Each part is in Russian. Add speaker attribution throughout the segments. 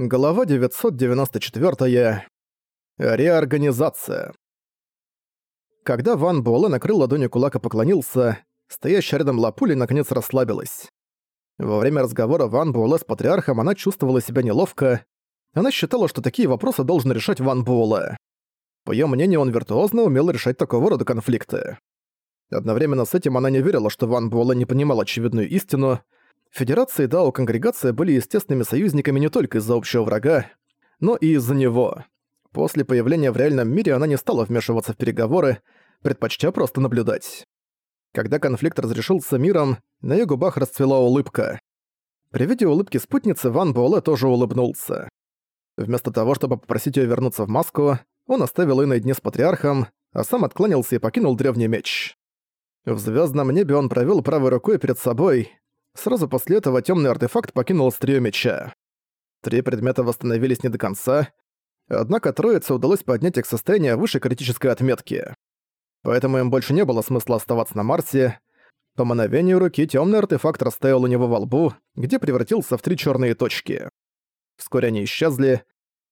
Speaker 1: Глава 994. Реорганизация. Когда Ван Буэлэ накрыл ладонью кулак и поклонился, стоящая рядом Лапули наконец расслабилась. Во время разговора Ван Буэлэ с Патриархом она чувствовала себя неловко. Она считала, что такие вопросы должен решать Ван Буэлэ. По её мнению, он виртуозно умел решать такого рода конфликты. Одновременно с этим она не верила, что Ван Буэлэ не понимал очевидную истину — Федерация и Дао Конгрегация были естественными союзниками не только из-за общего врага, но и из-за него. После появления в реальном мире она не стала вмешиваться в переговоры, предпочтя просто наблюдать. Когда конфликт разрешился миром, на её губах расцвела улыбка. При виде улыбки спутницы Ван Буэлэ тоже улыбнулся. Вместо того, чтобы попросить её вернуться в маску, он оставил её наедине с Патриархом, а сам откланялся и покинул древний меч. В звездном небе он провел правой рукой перед собой, Сразу после этого темный артефакт покинул острие меча. Три предмета восстановились не до конца, однако троице удалось поднять их состояние выше критической отметки. Поэтому им больше не было смысла оставаться на Марсе. По мановению руки темный артефакт растаял у него во лбу, где превратился в три черные точки. Вскоре они исчезли.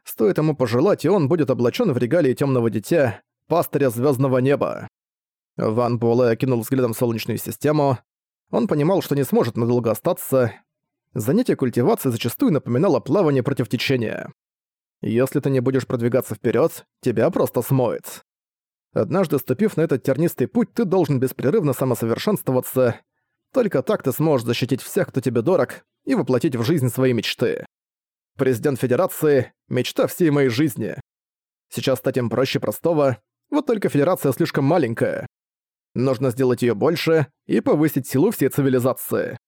Speaker 1: Стоит ему пожелать, и он будет облачен в регалии темного дитя, пастыря звездного неба. Ван Буэлэ окинул взглядом Солнечную систему. Он понимал, что не сможет надолго остаться. Занятие культивацией зачастую напоминало плавание против течения. Если ты не будешь продвигаться вперед, тебя просто смоет. Однажды ступив на этот тернистый путь, ты должен беспрерывно самосовершенствоваться. Только так ты сможешь защитить всех, кто тебе дорог, и воплотить в жизнь свои мечты. Президент Федерации — мечта всей моей жизни. Сейчас стать им проще простого, вот только Федерация слишком маленькая. Нужно сделать ее больше и повысить силу всей цивилизации.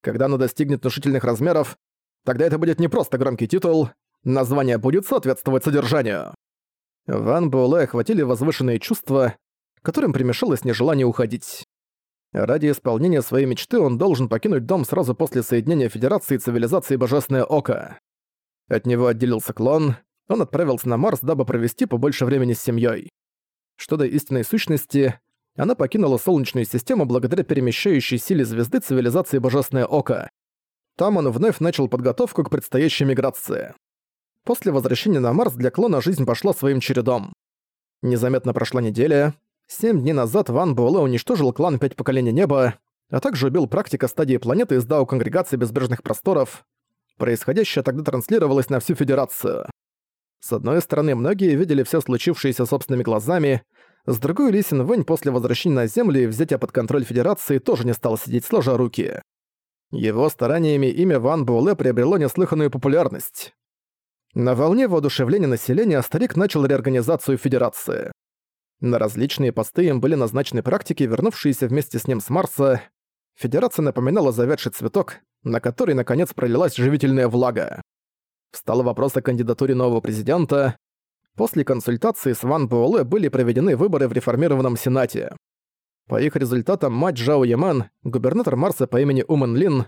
Speaker 1: Когда она достигнет внушительных размеров, тогда это будет не просто громкий титул, название будет соответствовать содержанию. Ван Буэлэ охватили возвышенные чувства, которым примешалось нежелание уходить. Ради исполнения своей мечты он должен покинуть дом сразу после соединения Федерации и Цивилизации Божественное Око. От него отделился клон, он отправился на Марс, дабы провести побольше времени с семьей. Что до истинной сущности, она покинула Солнечную систему благодаря перемещающей силе звезды цивилизации Божественное Око. Там он вновь начал подготовку к предстоящей миграции. После возвращения на Марс для клона жизнь пошла своим чередом. Незаметно прошла неделя. Семь дней назад Ван Буэлэ уничтожил клан Пять Поколений Неба, а также убил практика стадии планеты из Дау Конгрегации Безбрежных Просторов. Происходящее тогда транслировалось на всю Федерацию. С одной стороны, многие видели все случившееся собственными глазами, с другой, Ли Вэнь после возвращения на Землю и взятия под контроль Федерации тоже не стал сидеть сложа руки. Его стараниями имя Ван Буэлэ приобрело неслыханную популярность. На волне воодушевления населения старик начал реорганизацию Федерации. На различные посты им были назначены практики, вернувшиеся вместе с ним с Марса. Федерация напоминала завядший цветок, на который, наконец, пролилась живительная влага. Встал вопрос о кандидатуре нового президента. После консультации с Ван Буэлэ были проведены выборы в реформированном Сенате. По их результатам мать Жао Яман, губернатор Марса по имени Умэн Лин,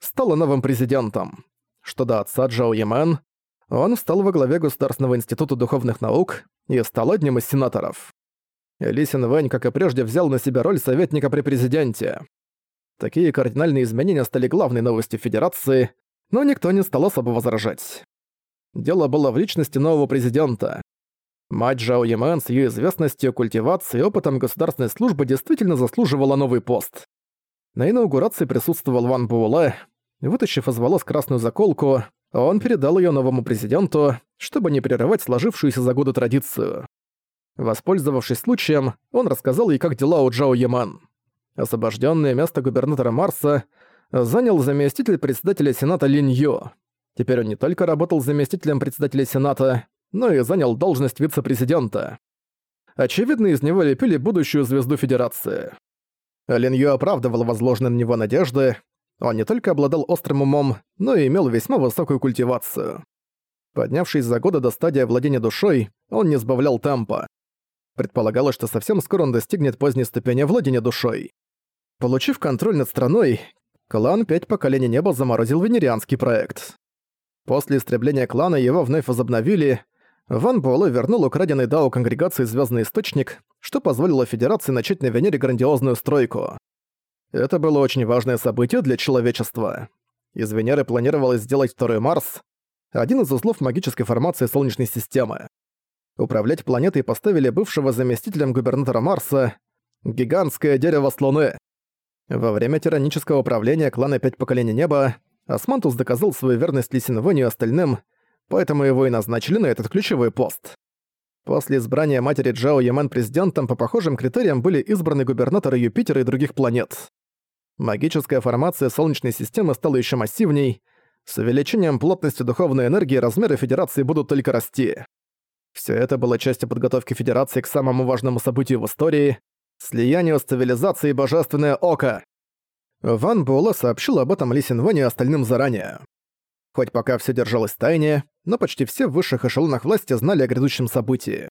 Speaker 1: стала новым президентом. Что до отца Джао Яман, он встал во главе Государственного института духовных наук и стал одним из сенаторов. Ли Син Вэнь, как и прежде, взял на себя роль советника при президенте. Такие кардинальные изменения стали главной новостью Федерации, но никто не стал особо возражать. Дело было в личности нового президента. Мать Жао Ямэн с ее известностью, культивацией и опытом государственной службы действительно заслуживала новый пост. На инаугурации присутствовал Ван Буэлэ. Вытащив из волос красную заколку, он передал ее новому президенту, чтобы не прерывать сложившуюся за годы традицию. Воспользовавшись случаем, он рассказал ей, как дела у Джао Яман. Освобожденное место губернатора Марса занял заместитель председателя Сената Линь Йо. Теперь он не только работал заместителем председателя Сената, но и занял должность вице-президента. Очевидно, из него лепили будущую звезду Федерации. Лин Ю оправдывал возложенные на него надежды. Он не только обладал острым умом, но и имел весьма высокую культивацию. Поднявшись за годы до стадии владения душой, он не сбавлял темпа. Предполагалось, что совсем скоро он достигнет поздней ступени владения душой. Получив контроль над страной, клан «Пять поколений неба» заморозил венерианский проект. После истребления клана его вновь возобновили. Ван Буэлэ вернул украденный Дао конгрегации Звездный Источник, что позволило Федерации начать на Венере грандиозную стройку. Это было очень важное событие для человечества. Из Венеры планировалось сделать второй Марс. один из узлов магической формации Солнечной системы. Управлять планетой поставили бывшего заместителем губернатора Марса гигантское дерево с Луны. Во время тиранического правления клана Пять Поколений Неба Османтус доказал свою верность Лисинвоне и остальным, поэтому его и назначили на этот ключевой пост. После избрания матери Джао Ямен президентом по похожим критериям были избраны губернаторы Юпитера и других планет. Магическая формация Солнечной системы стала еще массивней, с увеличением плотности духовной энергии размеры Федерации будут только расти. Все это было частью подготовки Федерации к самому важному событию в истории — слиянию с цивилизацией Божественное Око. Ван Буэлэ сообщил об этом Ли Синвоне и остальным заранее. Хоть пока все держалось в тайне, но почти все в высших эшелонах власти знали о грядущем событии.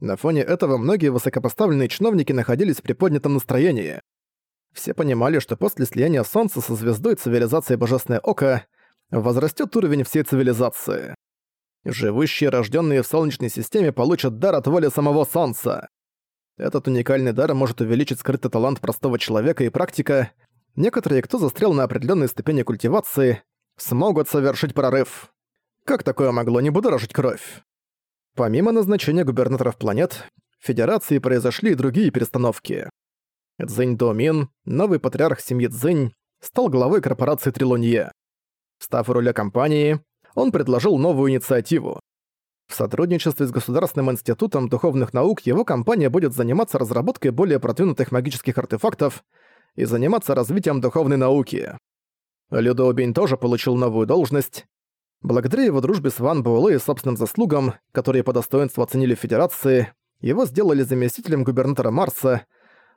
Speaker 1: На фоне этого многие высокопоставленные чиновники находились в приподнятом настроении. Все понимали, что после слияния Солнца со звездой цивилизации Божественное Око возрастет уровень всей цивилизации. Живущие, рожденные в Солнечной системе, получат дар от воли самого Солнца. Этот уникальный дар может увеличить скрытый талант простого человека и практика. Некоторые, кто застрял на определенной ступени культивации, смогут совершить прорыв. Как такое могло не будоражить кровь? Помимо назначения губернаторов планет, в Федерации произошли и другие перестановки. Цзинь Домин, новый патриарх семьи Цзинь, стал главой корпорации Трилонье. Став у руля компании, он предложил новую инициативу. В сотрудничестве с Государственным институтом духовных наук его компания будет заниматься разработкой более продвинутых магических артефактов и заниматься развитием духовной науки. Людоубень тоже получил новую должность, Благодаря его дружбе с Ван Буэлэ и собственным заслугам, которые по достоинству оценили в Федерации, его сделали заместителем губернатора Марса,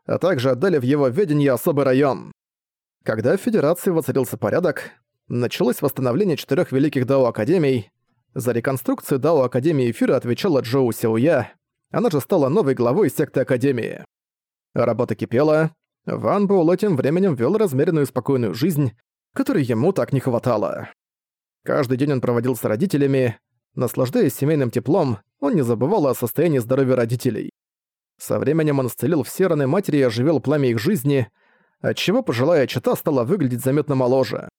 Speaker 1: а также отдали в его ведение особый район. Когда в Федерации воцарился порядок, началось восстановление четырех великих Дао-академий. За реконструкцию Дао-академии Эфира отвечала Джоу Сяуя, она же стала новой главой секты Академии. Работа кипела, Ван Буэлэ тем временем вел размеренную спокойную жизнь, которой ему так не хватало. Каждый день он проводил с родителями. Наслаждаясь семейным теплом, он не забывал о состоянии здоровья родителей. Со временем он исцелил все раны матери и оживил пламя их жизни, отчего пожилая чита стала выглядеть заметно моложе.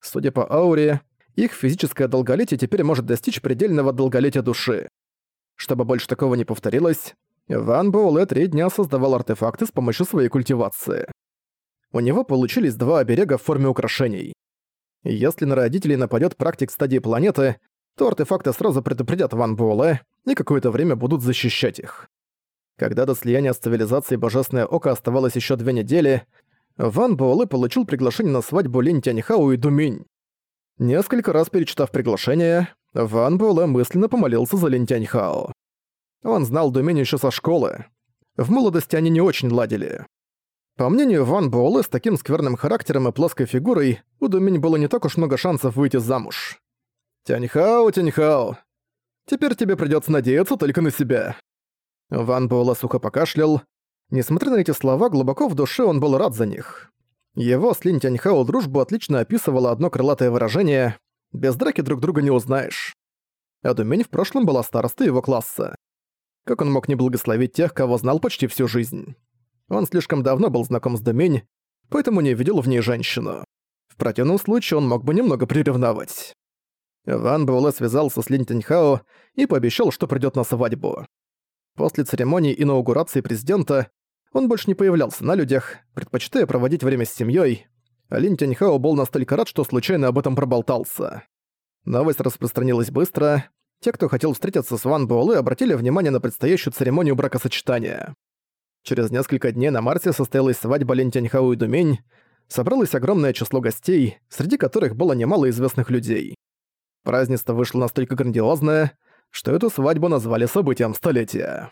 Speaker 1: Судя по ауре, их физическое долголетие теперь может достичь предельного долголетия души. Чтобы больше такого не повторилось, Ван Боуле три дня создавал артефакты с помощью своей культивации. У него получились два оберега в форме украшений. Если на родителей нападет практик стадии планеты, то артефакты сразу предупредят Ван Буэлэ и какое-то время будут защищать их. Когда до слияния с цивилизацией Божественное Око оставалось еще две недели, Ван Буэлэ получил приглашение на свадьбу Линь Тяньхау и Думинь. Несколько раз перечитав приглашение, Ван Буэлэ мысленно помолился за Линь Тяньхао. Он знал Думинь еще со школы. В молодости они не очень ладили. По мнению Ван Буэлэ, с таким скверным характером и плоской фигурой, у Думинь было не так уж много шансов выйти замуж. «Тяньхао, Тяньхао, теперь тебе придётся надеяться только на себя». Ван Буэлэ сухо покашлял. Несмотря на эти слова, глубоко в душе он был рад за них. Его с Линь Тяньхао дружбу отлично описывало одно крылатое выражение «без драки друг друга не узнаешь». А Думинь в прошлом была старостой его класса. Как он мог не благословить тех, кого знал почти всю жизнь? Он слишком давно был знаком с Домень, поэтому не видел в ней женщину. В противном случае он мог бы немного приревновать. Ван Буэлэ связался с Линь Тиньхао и пообещал, что придёт на свадьбу. После церемонии инаугурации президента он больше не появлялся на людях, предпочитая проводить время с семьёй, а Линь Тяньхао был настолько рад, что случайно об этом проболтался. Новость распространилась быстро. Те, кто хотел встретиться с Ван Буэлэ, обратили внимание на предстоящую церемонию бракосочетания. Через несколько дней на Марсе состоялась свадьба Лин Тяньхау и Думень. Собралось огромное число гостей, среди которых было немало известных людей. Празднество вышло настолько грандиозное, что эту свадьбу назвали событием столетия.